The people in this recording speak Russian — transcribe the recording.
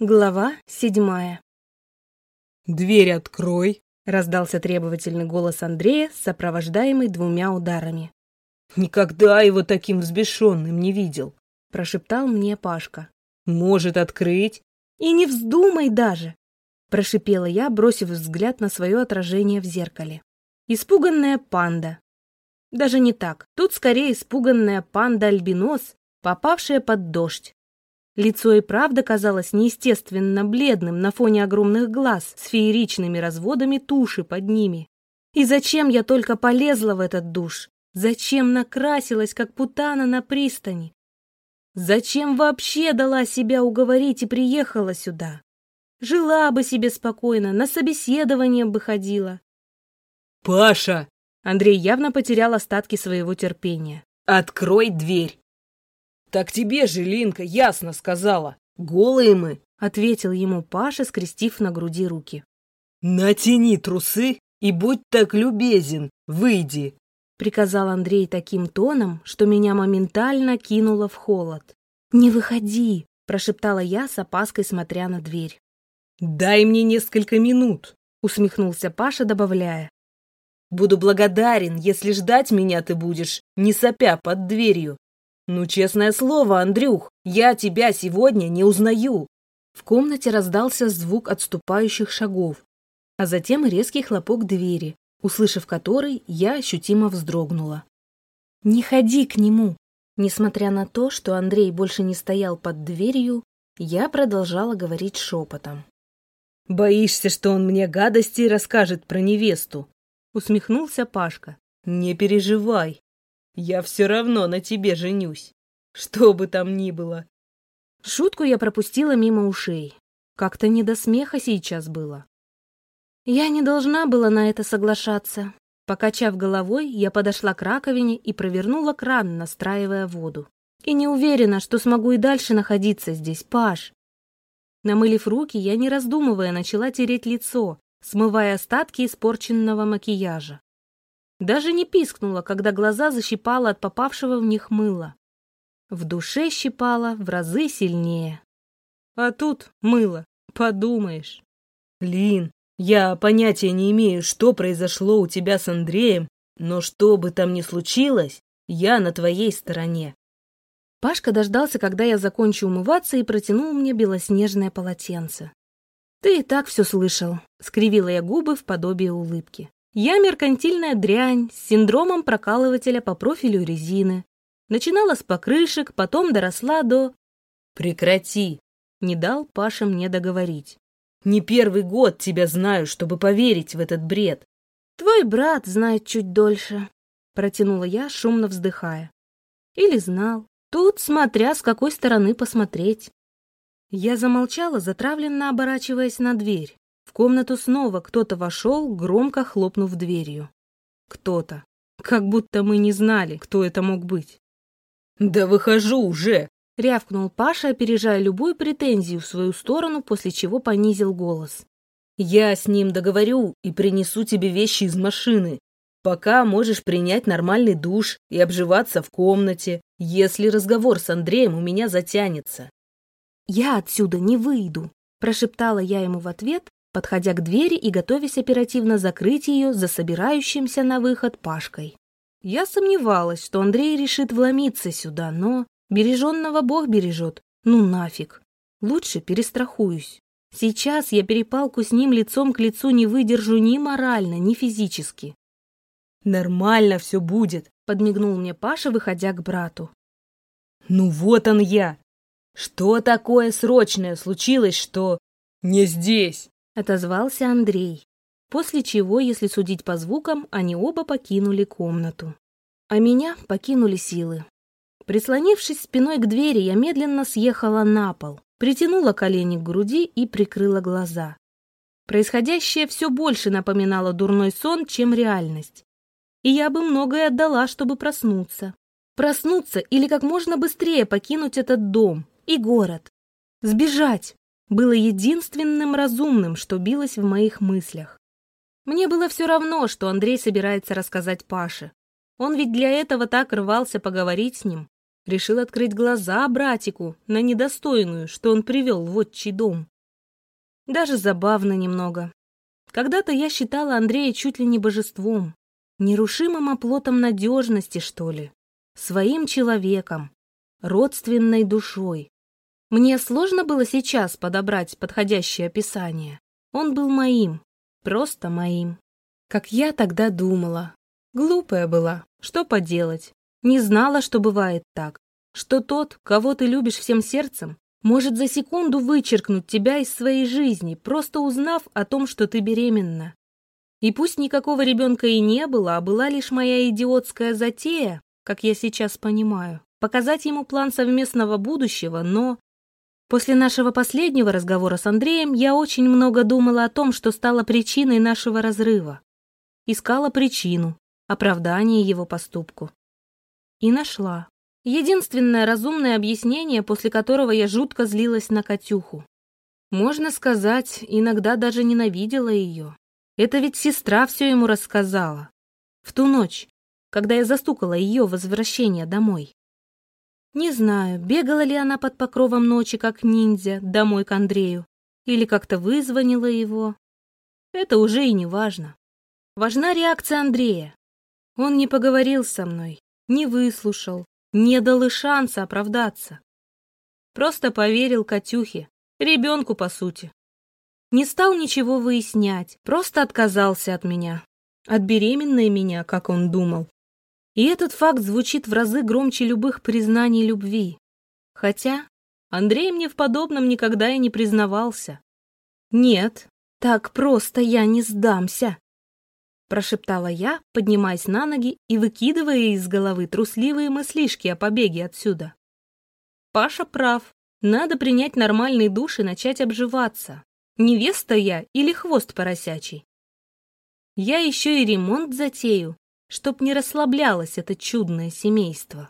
Глава седьмая. «Дверь открой!» — раздался требовательный голос Андрея, сопровождаемый двумя ударами. «Никогда его таким взбешенным не видел!» — прошептал мне Пашка. «Может открыть?» «И не вздумай даже!» — прошипела я, бросив взгляд на свое отражение в зеркале. Испуганная панда. Даже не так. Тут скорее испуганная панда-альбинос, попавшая под дождь. Лицо и правда казалось неестественно бледным на фоне огромных глаз с фееричными разводами туши под ними. И зачем я только полезла в этот душ? Зачем накрасилась, как путана на пристани? Зачем вообще дала себя уговорить и приехала сюда? Жила бы себе спокойно, на собеседование бы ходила. «Паша!» Андрей явно потерял остатки своего терпения. «Открой дверь!» «Так тебе же, Линка, ясно сказала. Голые мы!» — ответил ему Паша, скрестив на груди руки. «Натяни трусы и будь так любезен, выйди!» — приказал Андрей таким тоном, что меня моментально кинуло в холод. «Не выходи!» — прошептала я с опаской, смотря на дверь. «Дай мне несколько минут!» — усмехнулся Паша, добавляя. «Буду благодарен, если ждать меня ты будешь, не сопя под дверью. «Ну, честное слово, Андрюх, я тебя сегодня не узнаю!» В комнате раздался звук отступающих шагов, а затем резкий хлопок двери, услышав который, я ощутимо вздрогнула. «Не ходи к нему!» Несмотря на то, что Андрей больше не стоял под дверью, я продолжала говорить шепотом. «Боишься, что он мне гадости расскажет про невесту?» Усмехнулся Пашка. «Не переживай, я все равно на тебе женюсь. Что бы там ни было. Шутку я пропустила мимо ушей. Как-то не до смеха сейчас было. Я не должна была на это соглашаться. Покачав головой, я подошла к раковине и провернула кран, настраивая воду. И не уверена, что смогу и дальше находиться здесь, Паш. Намылив руки, я, не раздумывая, начала тереть лицо, смывая остатки испорченного макияжа. Даже не пискнула, когда глаза защипала от попавшего в них мыла. В душе щипала в разы сильнее. А тут мыло, подумаешь. Лин, я понятия не имею, что произошло у тебя с Андреем, но что бы там ни случилось, я на твоей стороне. Пашка дождался, когда я закончу умываться, и протянул мне белоснежное полотенце. «Ты и так все слышал», — скривила я губы в подобие улыбки. Я меркантильная дрянь с синдромом прокалывателя по профилю резины. Начинала с покрышек, потом доросла до... Прекрати! Не дал Паша мне договорить. Не первый год тебя знаю, чтобы поверить в этот бред. Твой брат знает чуть дольше, протянула я, шумно вздыхая. Или знал. Тут, смотря с какой стороны посмотреть. Я замолчала, затравленно оборачиваясь на дверь. В комнату снова кто-то вошел, громко хлопнув дверью. Кто-то. Как будто мы не знали, кто это мог быть. «Да выхожу уже!» — рявкнул Паша, опережая любую претензию в свою сторону, после чего понизил голос. «Я с ним договорю и принесу тебе вещи из машины. Пока можешь принять нормальный душ и обживаться в комнате, если разговор с Андреем у меня затянется». «Я отсюда не выйду», — прошептала я ему в ответ, подходя к двери и готовясь оперативно закрыть ее за собирающимся на выход Пашкой. Я сомневалась, что Андрей решит вломиться сюда, но береженного Бог бережет. Ну нафиг. Лучше перестрахуюсь. Сейчас я перепалку с ним лицом к лицу не выдержу ни морально, ни физически. «Нормально все будет», — подмигнул мне Паша, выходя к брату. «Ну вот он я! Что такое срочное случилось, что...» «Не здесь!» Отозвался Андрей, после чего, если судить по звукам, они оба покинули комнату. А меня покинули силы. Прислонившись спиной к двери, я медленно съехала на пол, притянула колени к груди и прикрыла глаза. Происходящее все больше напоминало дурной сон, чем реальность. И я бы многое отдала, чтобы проснуться. Проснуться или как можно быстрее покинуть этот дом и город. Сбежать, было единственным разумным, что билось в моих мыслях. Мне было все равно, что Андрей собирается рассказать Паше. Он ведь для этого так рвался поговорить с ним. Решил открыть глаза братику на недостойную, что он привел в отчий дом. Даже забавно немного. Когда-то я считала Андрея чуть ли не божеством, нерушимым оплотом надежности, что ли, своим человеком, родственной душой. Мне сложно было сейчас подобрать подходящее описание. Он был моим, просто моим. Как я тогда думала. Глупая была, что поделать. Не знала, что бывает так, что тот, кого ты любишь всем сердцем, может за секунду вычеркнуть тебя из своей жизни, просто узнав о том, что ты беременна. И пусть никакого ребенка и не было, а была лишь моя идиотская затея, как я сейчас понимаю, показать ему план совместного будущего, но... После нашего последнего разговора с Андреем я очень много думала о том, что стало причиной нашего разрыва. Искала причину, оправдание его поступку. И нашла. Единственное разумное объяснение, после которого я жутко злилась на Катюху. Можно сказать, иногда даже ненавидела ее. Это ведь сестра все ему рассказала. В ту ночь, когда я застукала ее возвращение домой. Не знаю, бегала ли она под покровом ночи, как ниндзя, домой к Андрею, или как-то вызвонила его. Это уже и не важно. Важна реакция Андрея. Он не поговорил со мной, не выслушал, не дал и шанса оправдаться. Просто поверил Катюхе, ребенку по сути. Не стал ничего выяснять, просто отказался от меня. От беременной меня, как он думал. И этот факт звучит в разы громче любых признаний любви. Хотя Андрей мне в подобном никогда и не признавался. Нет, так просто я не сдамся прошептала я, поднимаясь на ноги и выкидывая из головы трусливые мыслишки о побеге отсюда. Паша прав. Надо принять нормальный душ и начать обживаться. Невеста я или хвост поросячий? Я еще и ремонт затею, чтоб не расслаблялось это чудное семейство.